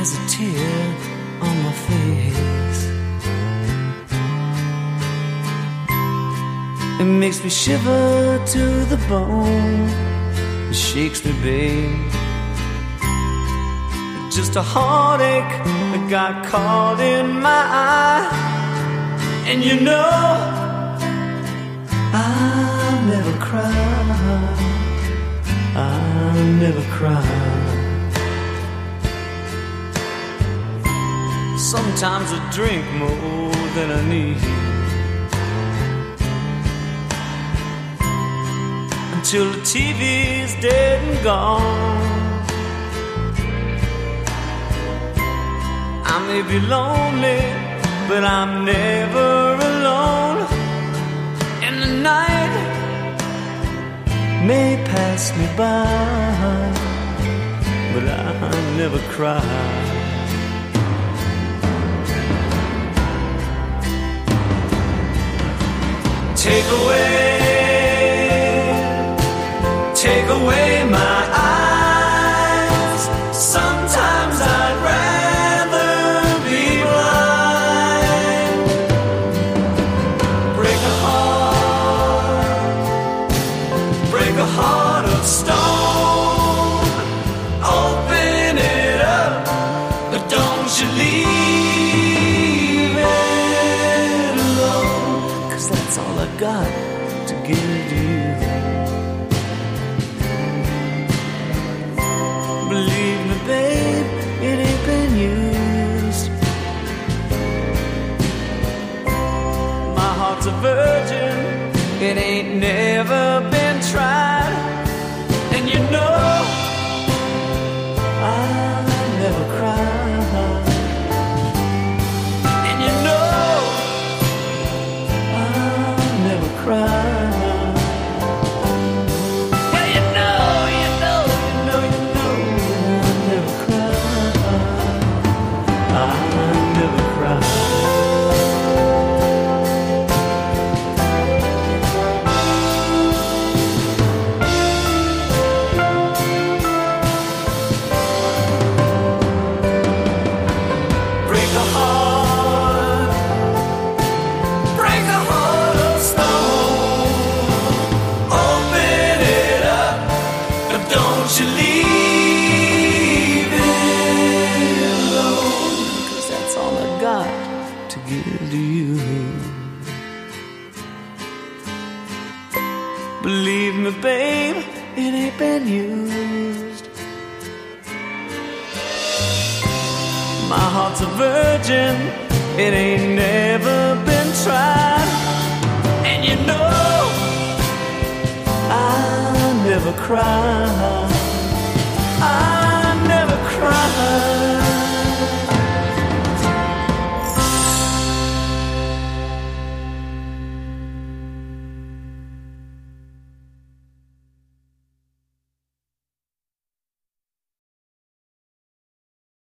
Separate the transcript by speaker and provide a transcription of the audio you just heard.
Speaker 1: there's a tear on my face. It makes me shiver to the bone. It shakes me, babe. Just a heartache that got caught in my eye. And you know, I never cry. I never cry. Sometimes I drink more than I need. Until the TV's dead and gone. I may be lonely, but I'm never alone. And the night may pass me by, but I never cry. Take away, take away my eyes. Sometimes I'd rather be blind. Break a heart, break a heart of stone. Open it up, but don't you leave got to give you. Believe me, babe, it ain't been used. My heart's a virgin, it ain't never it ain't never been tried. never cry. I